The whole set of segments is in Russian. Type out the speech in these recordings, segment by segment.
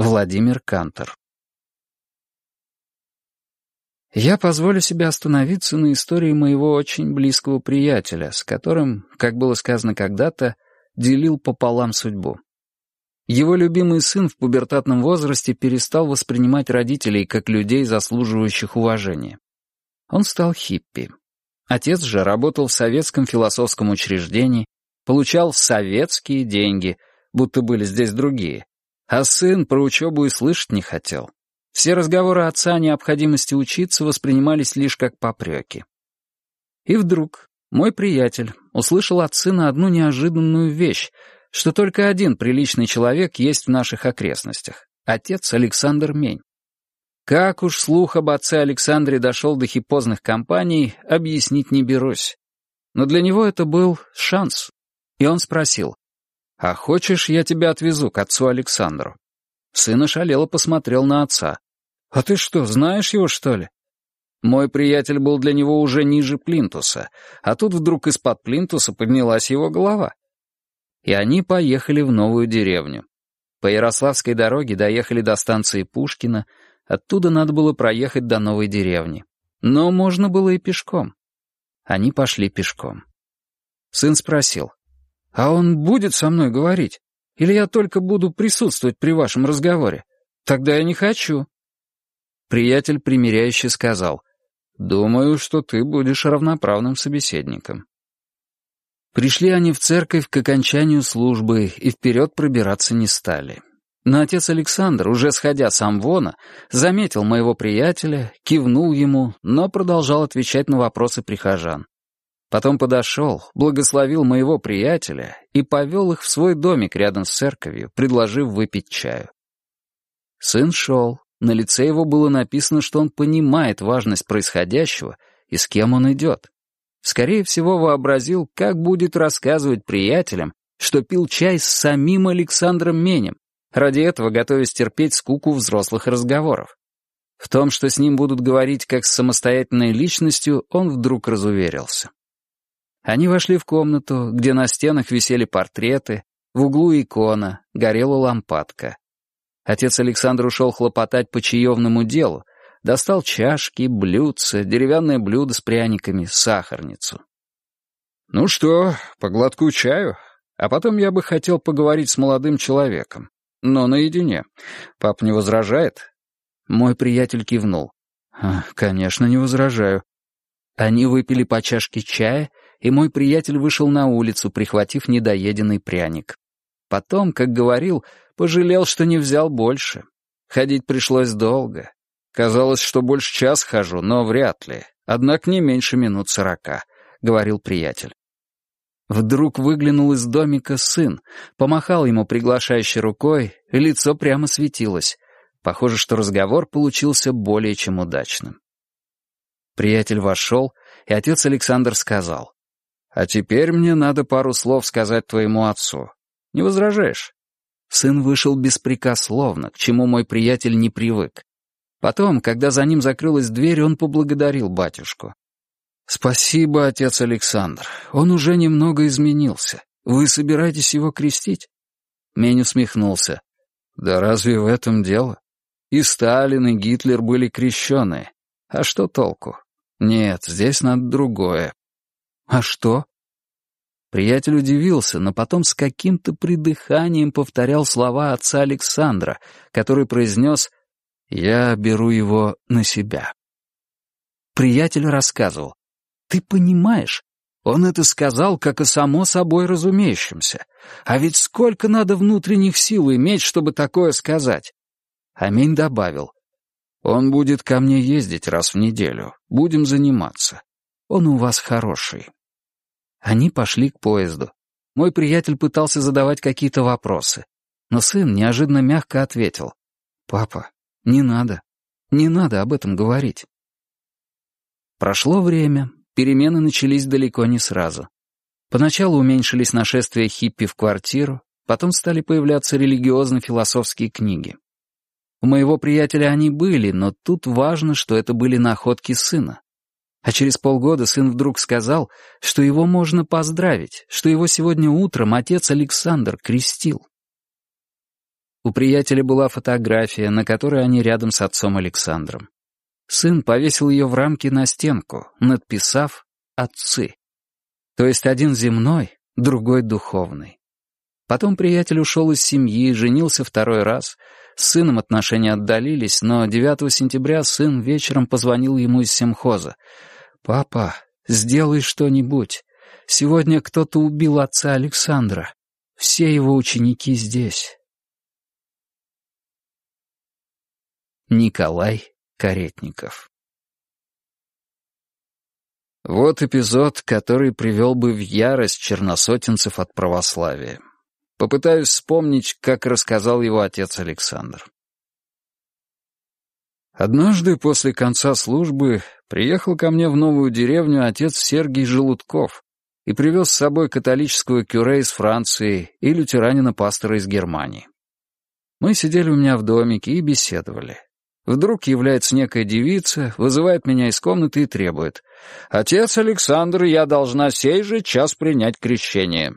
Владимир Кантор. Я позволю себе остановиться на истории моего очень близкого приятеля, с которым, как было сказано когда-то, делил пополам судьбу. Его любимый сын в пубертатном возрасте перестал воспринимать родителей как людей, заслуживающих уважения. Он стал хиппи. Отец же работал в советском философском учреждении, получал советские деньги, будто были здесь другие, а сын про учебу и слышать не хотел. Все разговоры отца о необходимости учиться воспринимались лишь как попреки. И вдруг мой приятель услышал от сына одну неожиданную вещь, что только один приличный человек есть в наших окрестностях — отец Александр Мень. Как уж слух об отце Александре дошел до хипозных компаний, объяснить не берусь. Но для него это был шанс. И он спросил, «А хочешь, я тебя отвезу к отцу Александру?» Сын ошалело посмотрел на отца. «А ты что, знаешь его, что ли?» Мой приятель был для него уже ниже плинтуса, а тут вдруг из-под плинтуса поднялась его голова. И они поехали в новую деревню. По Ярославской дороге доехали до станции Пушкина, оттуда надо было проехать до новой деревни. Но можно было и пешком. Они пошли пешком. Сын спросил, «А он будет со мной говорить? Или я только буду присутствовать при вашем разговоре? Тогда я не хочу». Приятель примиряюще сказал, «Думаю, что ты будешь равноправным собеседником». Пришли они в церковь к окончанию службы и вперед пробираться не стали. Но отец Александр, уже сходя с Амвона, заметил моего приятеля, кивнул ему, но продолжал отвечать на вопросы прихожан. Потом подошел, благословил моего приятеля и повел их в свой домик рядом с церковью, предложив выпить чаю. Сын шел, на лице его было написано, что он понимает важность происходящего и с кем он идет. Скорее всего, вообразил, как будет рассказывать приятелям, что пил чай с самим Александром Менем, ради этого готовясь терпеть скуку взрослых разговоров. В том, что с ним будут говорить как с самостоятельной личностью, он вдруг разуверился. Они вошли в комнату, где на стенах висели портреты, в углу икона, горела лампадка. Отец Александр ушел хлопотать по чаевному делу, достал чашки, блюдца, деревянное блюдо с пряниками, сахарницу. «Ну что, по глотку чаю? А потом я бы хотел поговорить с молодым человеком. Но наедине. Пап не возражает?» Мой приятель кивнул. «Конечно, не возражаю». Они выпили по чашке чая, и мой приятель вышел на улицу, прихватив недоеденный пряник. Потом, как говорил, пожалел, что не взял больше. Ходить пришлось долго. Казалось, что больше час хожу, но вряд ли. Однако не меньше минут сорока, — говорил приятель. Вдруг выглянул из домика сын, помахал ему приглашающей рукой, и лицо прямо светилось. Похоже, что разговор получился более чем удачным. Приятель вошел, и отец Александр сказал, «А теперь мне надо пару слов сказать твоему отцу. Не возражаешь?» Сын вышел беспрекословно, к чему мой приятель не привык. Потом, когда за ним закрылась дверь, он поблагодарил батюшку. «Спасибо, отец Александр. Он уже немного изменился. Вы собираетесь его крестить?» Мень усмехнулся. «Да разве в этом дело? И Сталин, и Гитлер были крещеные. А что толку? Нет, здесь надо другое». «А что?» Приятель удивился, но потом с каким-то придыханием повторял слова отца Александра, который произнес «Я беру его на себя». Приятель рассказывал «Ты понимаешь, он это сказал как о само собой разумеющемся. А ведь сколько надо внутренних сил иметь, чтобы такое сказать?» Аминь добавил «Он будет ко мне ездить раз в неделю. Будем заниматься. Он у вас хороший». Они пошли к поезду. Мой приятель пытался задавать какие-то вопросы. Но сын неожиданно мягко ответил. «Папа, не надо. Не надо об этом говорить». Прошло время, перемены начались далеко не сразу. Поначалу уменьшились нашествия хиппи в квартиру, потом стали появляться религиозно-философские книги. У моего приятеля они были, но тут важно, что это были находки сына. А через полгода сын вдруг сказал, что его можно поздравить, что его сегодня утром отец Александр крестил. У приятеля была фотография, на которой они рядом с отцом Александром. Сын повесил ее в рамке на стенку, надписав «Отцы». То есть один земной, другой духовный. Потом приятель ушел из семьи, женился второй раз. С сыном отношения отдалились, но 9 сентября сын вечером позвонил ему из семхоза. «Папа, сделай что-нибудь. Сегодня кто-то убил отца Александра. Все его ученики здесь». Николай Каретников Вот эпизод, который привел бы в ярость черносотенцев от православия. Попытаюсь вспомнить, как рассказал его отец Александр. Однажды после конца службы приехал ко мне в новую деревню отец Сергий Желудков и привез с собой католическую кюре из Франции и лютеранина-пастора из Германии. Мы сидели у меня в домике и беседовали. Вдруг является некая девица, вызывает меня из комнаты и требует. «Отец Александр, я должна сей же час принять крещение».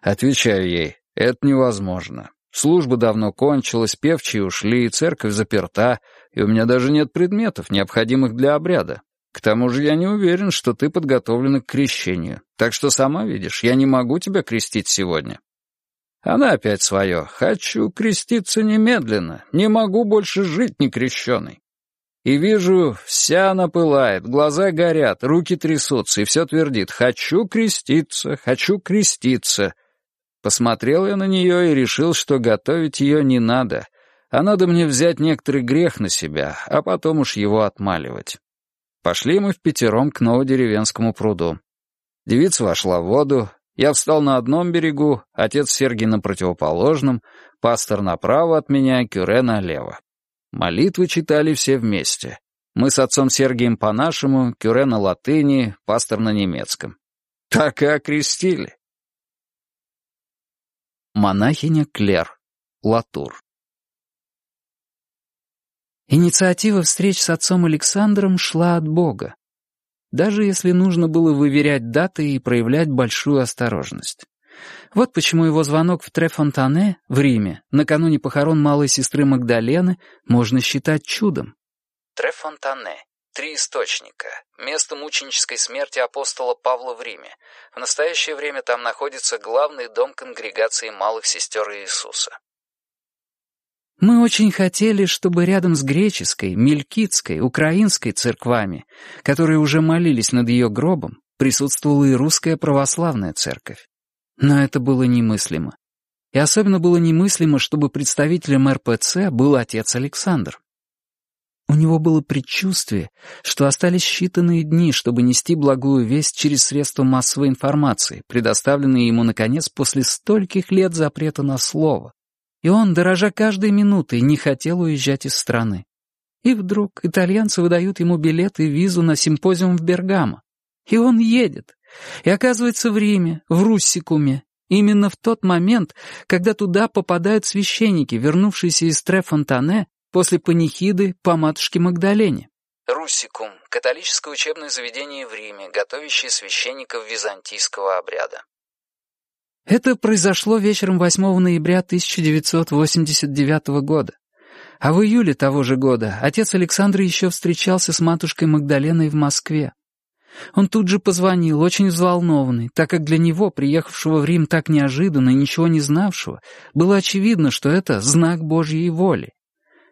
Отвечаю ей, это невозможно. Служба давно кончилась, певчие ушли, церковь заперта, и у меня даже нет предметов, необходимых для обряда. К тому же я не уверен, что ты подготовлена к крещению. Так что сама видишь, я не могу тебя крестить сегодня. Она опять свое. Хочу креститься немедленно. Не могу больше жить некрещенной. И вижу, вся она пылает, глаза горят, руки трясутся, и все твердит «хочу креститься, хочу креститься». Посмотрел я на нее и решил, что готовить ее не надо, а надо мне взять некоторый грех на себя, а потом уж его отмаливать. Пошли мы в пятером к новодеревенскому пруду. Девица вошла в воду, я встал на одном берегу, отец Сергий на противоположном, пастор направо от меня, кюре налево. Молитвы читали все вместе. Мы с отцом Сергием по-нашему, кюре на латыни, пастор на немецком. Так и окрестили. Монахиня Клер. Латур. Инициатива встреч с отцом Александром шла от Бога. Даже если нужно было выверять даты и проявлять большую осторожность. Вот почему его звонок в Трефонтане в Риме накануне похорон малой сестры Магдалены можно считать чудом. Трефонтане Три источника. Место мученической смерти апостола Павла в Риме. В настоящее время там находится главный дом конгрегации малых сестер Иисуса. Мы очень хотели, чтобы рядом с греческой, мелькитской, украинской церквами, которые уже молились над ее гробом, присутствовала и русская православная церковь. Но это было немыслимо. И особенно было немыслимо, чтобы представителем РПЦ был отец Александр. У него было предчувствие, что остались считанные дни, чтобы нести благую весть через средства массовой информации, предоставленные ему, наконец, после стольких лет запрета на слово. И он, дорожа каждой минутой, не хотел уезжать из страны. И вдруг итальянцы выдают ему билет и визу на симпозиум в Бергамо. И он едет. И оказывается в Риме, в Руссикуме, именно в тот момент, когда туда попадают священники, вернувшиеся из Трефонтане после панихиды по матушке Магдалене. Руссикум — католическое учебное заведение в Риме, готовящее священников византийского обряда. Это произошло вечером 8 ноября 1989 года. А в июле того же года отец Александр еще встречался с матушкой Магдаленой в Москве. Он тут же позвонил, очень взволнованный, так как для него, приехавшего в Рим так неожиданно и ничего не знавшего, было очевидно, что это знак Божьей воли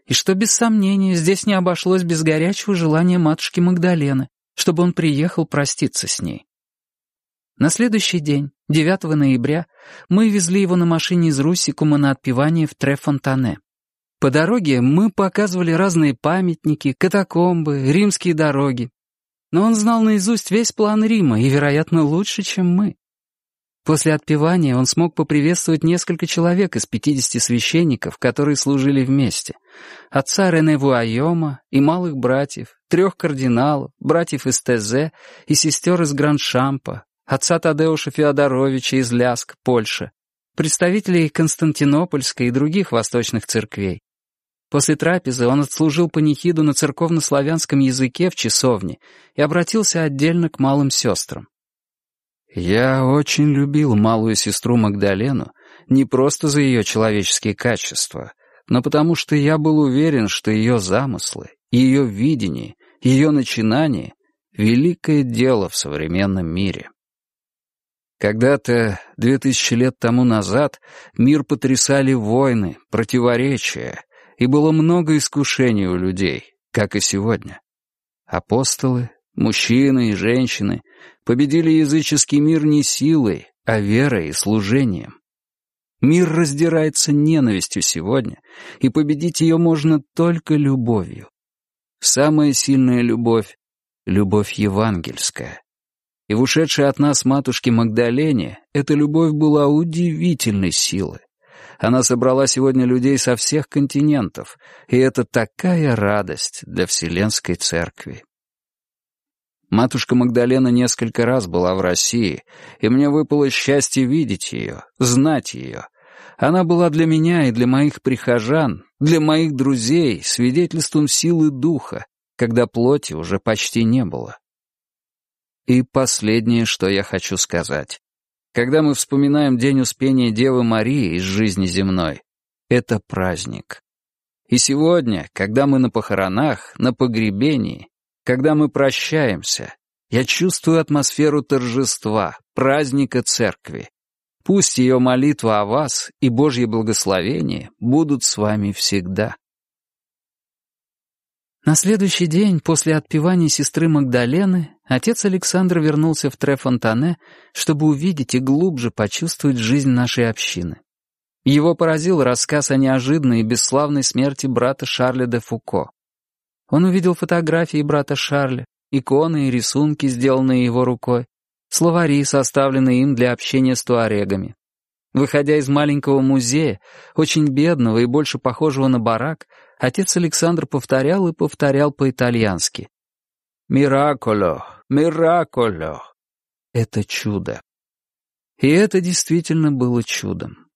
и что, без сомнения, здесь не обошлось без горячего желания матушки Магдалены, чтобы он приехал проститься с ней. На следующий день, 9 ноября, мы везли его на машине из Руссикума на отпевание в Трефонтане. По дороге мы показывали разные памятники, катакомбы, римские дороги. Но он знал наизусть весь план Рима и, вероятно, лучше, чем мы. После отпевания он смог поприветствовать несколько человек из пятидесяти священников, которые служили вместе. Отца Рене Вуайома и малых братьев, трех кардиналов, братьев из Тезе и сестер из Гранд-Шампа, отца Тадеуша Феодоровича из Ляск, Польша, представителей Константинопольской и других восточных церквей. После трапезы он отслужил панихиду на церковно-славянском языке в часовне и обратился отдельно к малым сестрам. Я очень любил малую сестру Магдалену не просто за ее человеческие качества, но потому что я был уверен, что ее замыслы, ее видение, ее начинание — великое дело в современном мире. Когда-то, две тысячи лет тому назад, мир потрясали войны, противоречия, и было много искушений у людей, как и сегодня. Апостолы, мужчины и женщины победили языческий мир не силой, а верой и служением. Мир раздирается ненавистью сегодня, и победить ее можно только любовью. Самая сильная любовь — любовь евангельская. И в ушедшей от нас матушке Магдалене эта любовь была удивительной силы. Она собрала сегодня людей со всех континентов, и это такая радость для Вселенской Церкви. Матушка Магдалена несколько раз была в России, и мне выпало счастье видеть ее, знать ее. Она была для меня и для моих прихожан, для моих друзей свидетельством силы духа, когда плоти уже почти не было. И последнее, что я хочу сказать. Когда мы вспоминаем День Успения Девы Марии из жизни земной, это праздник. И сегодня, когда мы на похоронах, на погребении, когда мы прощаемся, я чувствую атмосферу торжества, праздника церкви. Пусть ее молитва о вас и Божье благословение будут с вами всегда. На следующий день после отпевания сестры Магдалены отец Александр вернулся в Трефонтане, чтобы увидеть и глубже почувствовать жизнь нашей общины. Его поразил рассказ о неожиданной и бесславной смерти брата Шарля де Фуко. Он увидел фотографии брата Шарля, иконы и рисунки, сделанные его рукой, словари, составленные им для общения с туарегами, Выходя из маленького музея, очень бедного и больше похожего на барак, отец Александр повторял и повторял по-итальянски. «Мираколо! Мираколо!» Это чудо. И это действительно было чудом.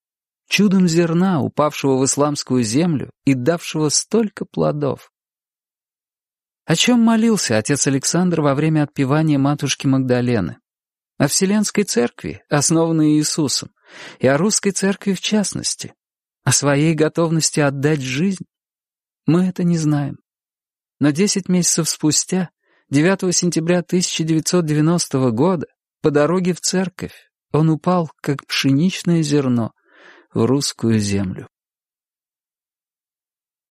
Чудом зерна, упавшего в исламскую землю и давшего столько плодов. О чем молился отец Александр во время отпевания матушки Магдалены? О Вселенской Церкви, основанной Иисусом, и о русской церкви в частности, о своей готовности отдать жизнь. Мы это не знаем. Но десять месяцев спустя, 9 сентября 1990 года, по дороге в церковь, он упал, как пшеничное зерно, в русскую землю.